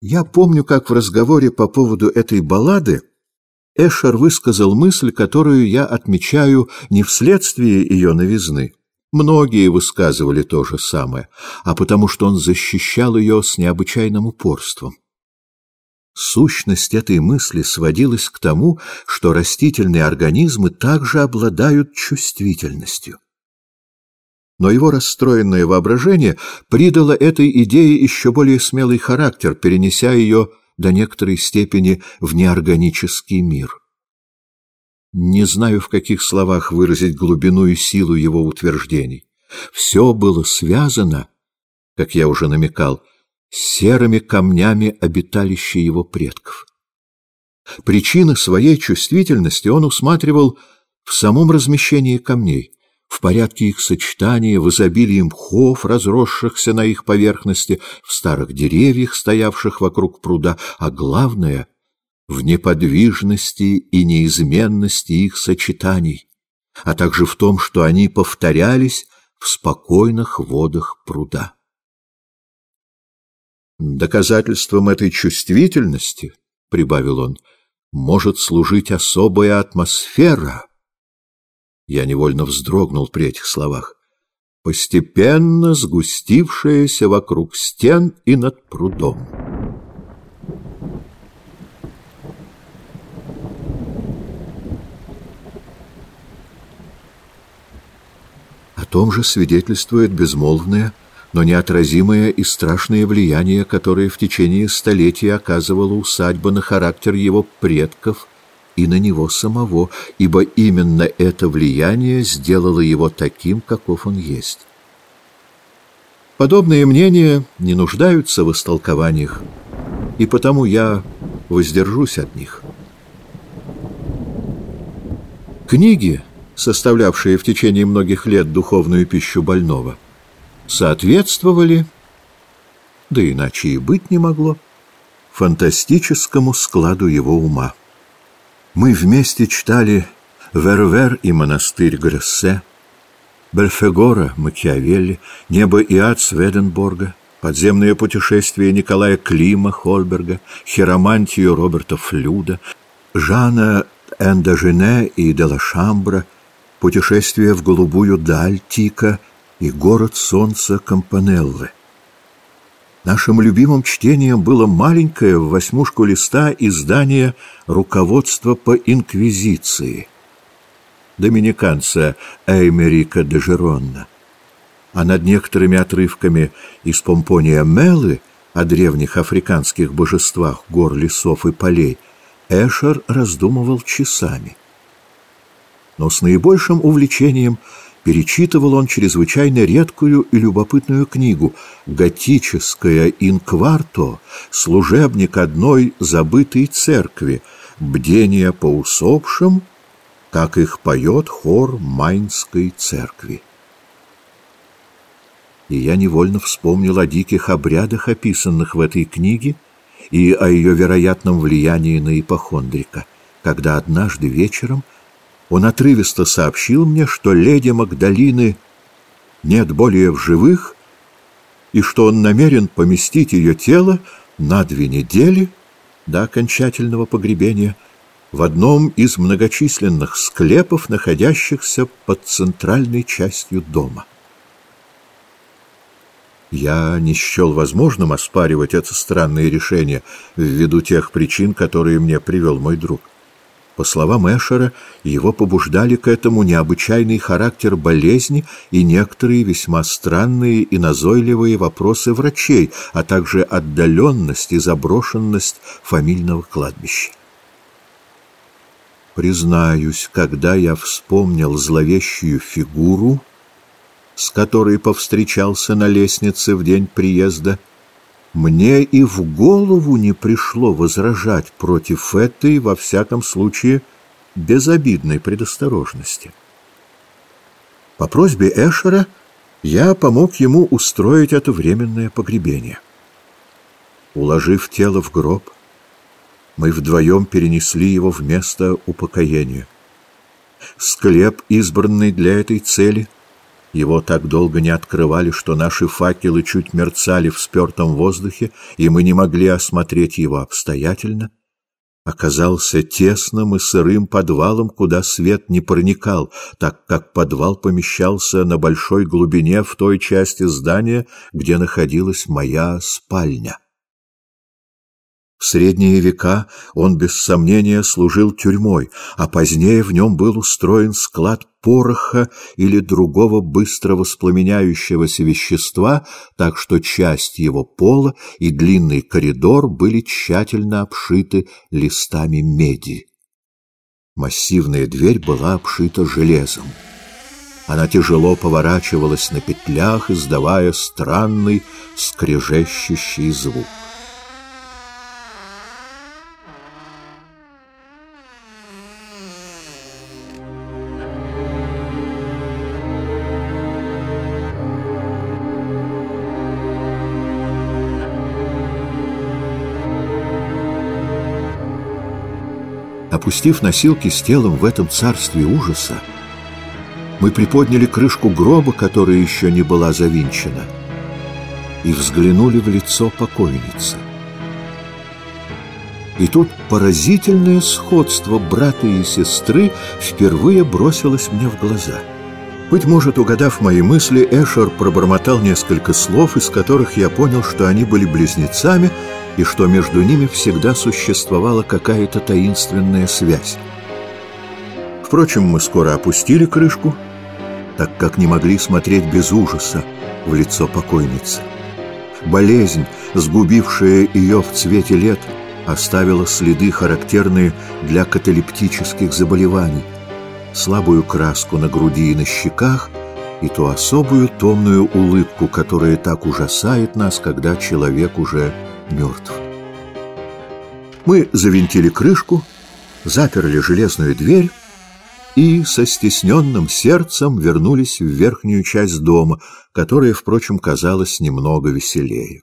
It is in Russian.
Я помню, как в разговоре по поводу этой баллады Эшер высказал мысль, которую я отмечаю не вследствие ее новизны. Многие высказывали то же самое, а потому что он защищал ее с необычайным упорством. Сущность этой мысли сводилась к тому, что растительные организмы также обладают чувствительностью. Но его расстроенное воображение придало этой идее еще более смелый характер, перенеся ее до некоторой степени в неорганический мир. Не знаю, в каких словах выразить глубину и силу его утверждений. Все было связано, как я уже намекал, с серыми камнями обиталища его предков. Причины своей чувствительности он усматривал в самом размещении камней, в порядке их сочетания, в изобилии мхов, разросшихся на их поверхности, в старых деревьях, стоявших вокруг пруда, а главное — в неподвижности и неизменности их сочетаний, а также в том, что они повторялись в спокойных водах пруда. Доказательством этой чувствительности, — прибавил он, — может служить особая атмосфера. Я невольно вздрогнул при этих словах. Постепенно сгустившаяся вокруг стен и над прудом. О том же свидетельствует безмолвное, но неотразимое и страшное влияние, которое в течение столетий оказывала усадьба на характер его предков и на него самого, ибо именно это влияние сделало его таким, каков он есть. Подобные мнения не нуждаются в истолкованиях, и потому я воздержусь от них. Книги — составлявшие в течение многих лет духовную пищу больного, соответствовали, да иначе и быть не могло, фантастическому складу его ума. Мы вместе читали «Вервер» и «Монастырь Грессе», Бельфегора Макиавелли, «Небо и ад» Сведенборга, «Подземное путешествие» Николая Клима Хольберга, «Хиромантию» Роберта Флюда, Жана Эндажене и Делашамбра — путешествие в голубую даль Тика и город солнца Кампанеллы. Нашим любимым чтением было маленькое в восьмушку листа издание «Руководство по инквизиции» доминиканца Эймерика де Жеронна. А над некоторыми отрывками из Помпония Мелы о древних африканских божествах гор, лесов и полей Эшер раздумывал часами но с наибольшим увлечением перечитывал он чрезвычайно редкую и любопытную книгу «Готическая инкварто. Служебник одной забытой церкви. Бдение по усопшим, как их поет хор Майнской церкви». И я невольно вспомнил о диких обрядах, описанных в этой книге, и о ее вероятном влиянии на ипохондрика, когда однажды вечером он отрывисто сообщил мне, что леди Магдалины нет более в живых, и что он намерен поместить ее тело на две недели до окончательного погребения в одном из многочисленных склепов, находящихся под центральной частью дома. Я не счел возможным оспаривать это странное решение ввиду тех причин, которые мне привел мой друг. По словам Эшера, его побуждали к этому необычайный характер болезни и некоторые весьма странные и назойливые вопросы врачей, а также отдаленность и заброшенность фамильного кладбища. Признаюсь, когда я вспомнил зловещую фигуру, с которой повстречался на лестнице в день приезда, мне и в голову не пришло возражать против этой, во всяком случае, безобидной предосторожности. По просьбе Эшера я помог ему устроить это временное погребение. Уложив тело в гроб, мы вдвоем перенесли его в место упокоения. Склеп, избранный для этой цели, Его так долго не открывали, что наши факелы чуть мерцали в спертом воздухе, и мы не могли осмотреть его обстоятельно. Оказался тесным и сырым подвалом, куда свет не проникал, так как подвал помещался на большой глубине в той части здания, где находилась моя спальня. В средние века он без сомнения служил тюрьмой, а позднее в нем был устроен склад пороха или другого быстро воспламеняющегося вещества, так что часть его пола и длинный коридор были тщательно обшиты листами меди. Массивная дверь была обшита железом. Она тяжело поворачивалась на петлях, издавая странный скрежещущий звук. Опустив носилки с телом в этом царстве ужаса, мы приподняли крышку гроба, которая еще не была завинчена, и взглянули в лицо покойницы. И тут поразительное сходство брата и сестры впервые бросилось мне в глаза. Быть может, угадав мои мысли, Эшер пробормотал несколько слов, из которых я понял, что они были близнецами, и что между ними всегда существовала какая-то таинственная связь. Впрочем, мы скоро опустили крышку, так как не могли смотреть без ужаса в лицо покойницы. Болезнь, сгубившая ее в цвете лет, оставила следы, характерные для каталептических заболеваний, слабую краску на груди и на щеках и ту особую томную улыбку, которая так ужасает нас, когда человек уже мертв. Мы завинтили крышку, заперли железную дверь и со стесненным сердцем вернулись в верхнюю часть дома, которая, впрочем, казалась немного веселее.